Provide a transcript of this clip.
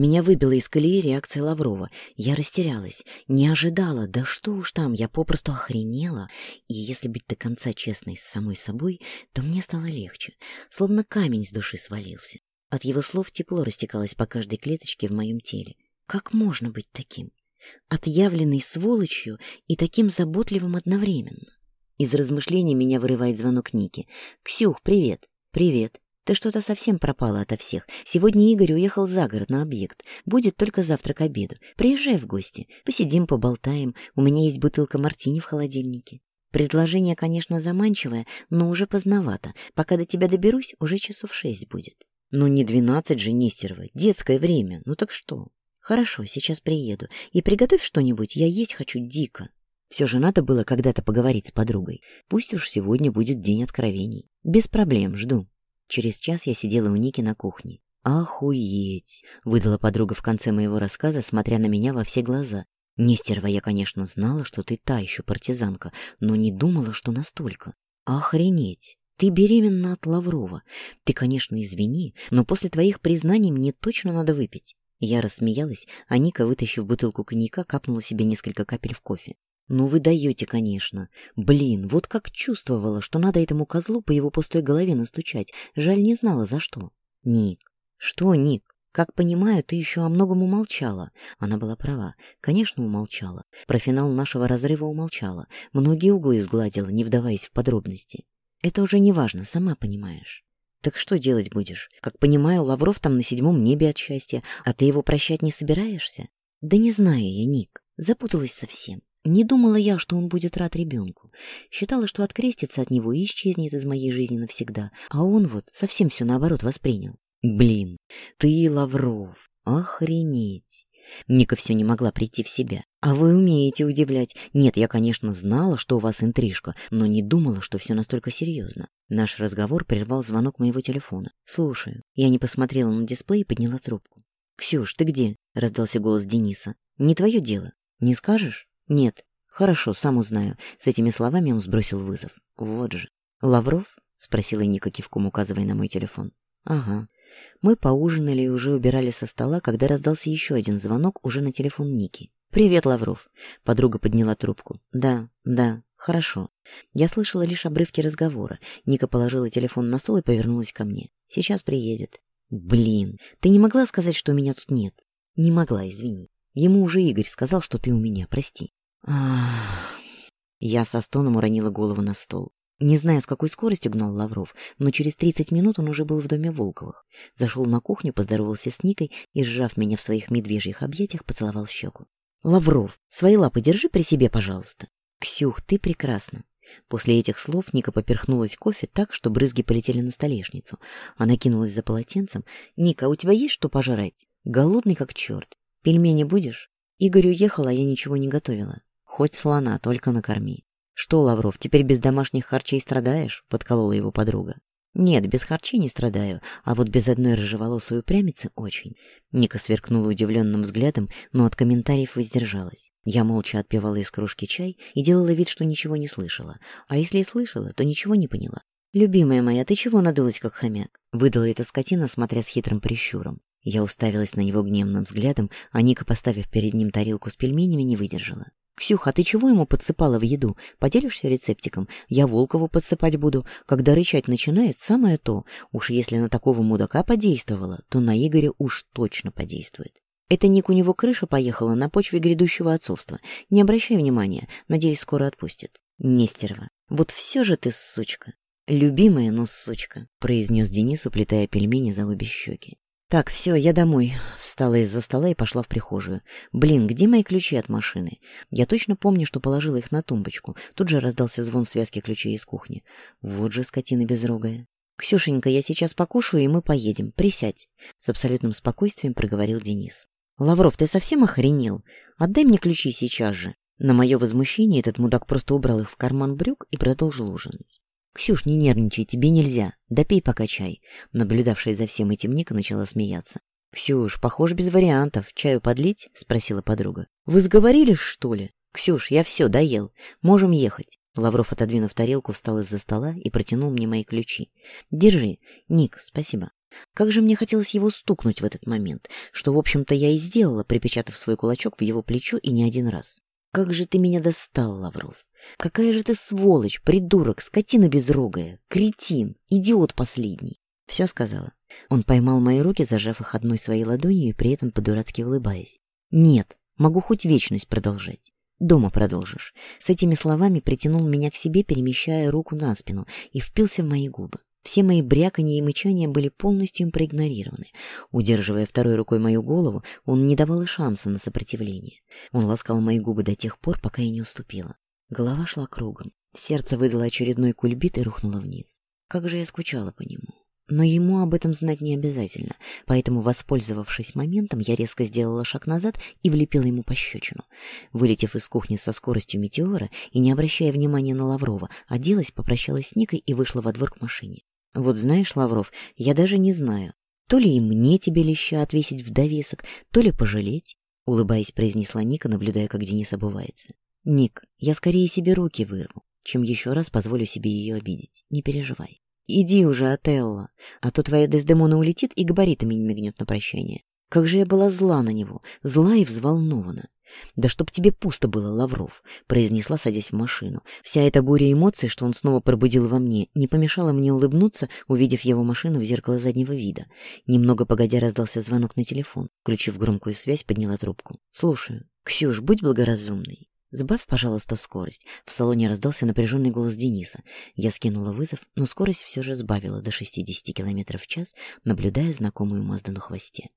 Меня выбила из колеи реакция Лаврова. Я растерялась, не ожидала, да что уж там, я попросту охренела. И если быть до конца честной с самой собой, то мне стало легче, словно камень с души свалился. От его слов тепло растекалось по каждой клеточке в моем теле. Как можно быть таким? Отъявленной сволочью и таким заботливым одновременно. Из размышлений меня вырывает звонок Ники. «Ксюх, привет!» «Привет!» Ты что-то совсем пропала ото всех. Сегодня Игорь уехал за город на объект. Будет только завтра к обеду. Приезжай в гости. Посидим, поболтаем. У меня есть бутылка мартини в холодильнике. Предложение, конечно, заманчивое, но уже поздновато. Пока до тебя доберусь, уже часов шесть будет. Ну не двенадцать же, Нестерова. Детское время. Ну так что? Хорошо, сейчас приеду. И приготовь что-нибудь, я есть хочу дико. Все же надо было когда-то поговорить с подругой. Пусть уж сегодня будет день откровений. Без проблем, жду. Через час я сидела у Ники на кухне. «Охуеть!» — выдала подруга в конце моего рассказа, смотря на меня во все глаза. Нестерва я, конечно, знала, что ты та еще партизанка, но не думала, что настолько. Охренеть! Ты беременна от Лаврова. Ты, конечно, извини, но после твоих признаний мне точно надо выпить». Я рассмеялась, а Ника, вытащив бутылку коньяка, капнула себе несколько капель в кофе. «Ну вы даете, конечно. Блин, вот как чувствовала, что надо этому козлу по его пустой голове настучать. Жаль, не знала, за что». «Ник». «Что, Ник? Как понимаю, ты еще о многом умолчала. Она была права. Конечно, умолчала. Про финал нашего разрыва умолчала. Многие углы сгладила, не вдаваясь в подробности. Это уже не важно, сама понимаешь. Так что делать будешь? Как понимаю, Лавров там на седьмом небе от счастья, а ты его прощать не собираешься? Да не знаю я, Ник. Запуталась совсем. Не думала я, что он будет рад ребенку. Считала, что открестится от него и исчезнет из моей жизни навсегда. А он вот совсем все наоборот воспринял. Блин, ты, Лавров, охренеть. Ника все не могла прийти в себя. А вы умеете удивлять. Нет, я, конечно, знала, что у вас интрижка, но не думала, что все настолько серьезно. Наш разговор прервал звонок моего телефона. Слушаю. Я не посмотрела на дисплей и подняла трубку. «Ксюш, ты где?» — раздался голос Дениса. «Не твое дело. Не скажешь?» «Нет. Хорошо, сам узнаю». С этими словами он сбросил вызов. «Вот же». «Лавров?» — спросила Ника кивком, указывая на мой телефон. «Ага». Мы поужинали и уже убирали со стола, когда раздался еще один звонок уже на телефон Ники. «Привет, Лавров!» — подруга подняла трубку. «Да, да, хорошо». Я слышала лишь обрывки разговора. Ника положила телефон на стол и повернулась ко мне. «Сейчас приедет». «Блин, ты не могла сказать, что меня тут нет?» «Не могла, извини. Ему уже Игорь сказал, что ты у меня, прости». Я со стоном уронила голову на стол. Не знаю, с какой скоростью гнал Лавров, но через 30 минут он уже был в доме Волковых. Зашел на кухню, поздоровался с Никой и, сжав меня в своих медвежьих объятиях, поцеловал в щеку. «Лавров, свои лапы держи при себе, пожалуйста». «Ксюх, ты прекрасна». После этих слов Ника поперхнулась кофе так, что брызги полетели на столешницу. Она кинулась за полотенцем. «Ника, у тебя есть что пожрать? Голодный как черт. Пельмени будешь?» Игорь уехал, а я ничего не готовила. Хоть слона, только накорми. Что, Лавров, теперь без домашних харчей страдаешь? Подколола его подруга. Нет, без харчей не страдаю, а вот без одной рыжеволосой упрямицы очень. Ника сверкнула удивленным взглядом, но от комментариев воздержалась. Я молча отпивала из кружки чай и делала вид, что ничего не слышала. А если и слышала, то ничего не поняла. «Любимая моя, ты чего надулась, как хомяк?» Выдала эта скотина, смотря с хитрым прищуром. Я уставилась на него гневным взглядом, а Ника, поставив перед ним тарелку с пельменями, не выдержала. «Ксюха, а ты чего ему подсыпала в еду? Поделишься рецептиком? Я Волкову подсыпать буду. Когда рычать начинает, самое то. Уж если на такого мудака подействовала, то на Игоря уж точно подействует». Это Ник у него крыша поехала на почве грядущего отцовства. Не обращай внимания, надеюсь, скоро отпустит. Нестерова, вот все же ты сучка. «Любимая, но сучка», — произнес Денис, уплетая пельмени за обе щеки. «Так, все, я домой». Встала из-за стола и пошла в прихожую. «Блин, где мои ключи от машины? Я точно помню, что положила их на тумбочку. Тут же раздался звон связки ключей из кухни. Вот же скотина безрогая». «Ксюшенька, я сейчас покушаю, и мы поедем. Присядь», — с абсолютным спокойствием проговорил Денис. «Лавров, ты совсем охренел? Отдай мне ключи сейчас же». На мое возмущение этот мудак просто убрал их в карман брюк и продолжил ужинать. «Ксюш, не нервничай, тебе нельзя. Допей пока чай». Наблюдавшая за всем этим Ника начала смеяться. «Ксюш, похоже, без вариантов. Чаю подлить?» — спросила подруга. «Вы сговорились, что ли?» «Ксюш, я все, доел. Можем ехать». Лавров, отодвинув тарелку, встал из-за стола и протянул мне мои ключи. «Держи. Ник, спасибо». Как же мне хотелось его стукнуть в этот момент, что, в общем-то, я и сделала, припечатав свой кулачок в его плечо и не один раз. Как же ты меня достал, Лавров! Какая же ты сволочь, придурок, скотина безрогая, кретин, идиот последний!» Все сказала. Он поймал мои руки, зажав их одной своей ладонью и при этом по-дурацки улыбаясь. «Нет, могу хоть вечность продолжать. Дома продолжишь». С этими словами притянул меня к себе, перемещая руку на спину, и впился в мои губы. Все мои бряканье и мычания были полностью им проигнорированы. Удерживая второй рукой мою голову, он не давал и шанса на сопротивление. Он ласкал мои губы до тех пор, пока я не уступила. Голова шла кругом. Сердце выдало очередной кульбит и рухнуло вниз. Как же я скучала по нему. Но ему об этом знать не обязательно, поэтому, воспользовавшись моментом, я резко сделала шаг назад и влепила ему пощечину. Вылетев из кухни со скоростью метеора и не обращая внимания на Лаврова, оделась, попрощалась с Никой и вышла во двор к машине. Вот знаешь, Лавров, я даже не знаю, то ли и мне тебе леща отвесить в довесок, то ли пожалеть, — улыбаясь, произнесла Ника, наблюдая, как Денис обувается. — Ник, я скорее себе руки вырву, чем еще раз позволю себе ее обидеть. Не переживай. Иди уже, Отелло, а то твоя Дездемона улетит и габаритами не мигнет на прощание. Как же я была зла на него, зла и взволнована. «Да чтоб тебе пусто было, Лавров», — произнесла, садясь в машину. Вся эта буря эмоций, что он снова пробудил во мне, не помешала мне улыбнуться, увидев его машину в зеркало заднего вида. Немного погодя раздался звонок на телефон. Включив громкую связь, подняла трубку. «Слушаю. Ксюш, будь благоразумной». «Сбавь, пожалуйста, скорость». В салоне раздался напряженный голос Дениса. Я скинула вызов, но скорость все же сбавила до 60 км в час, наблюдая знакомую Мазду на хвосте.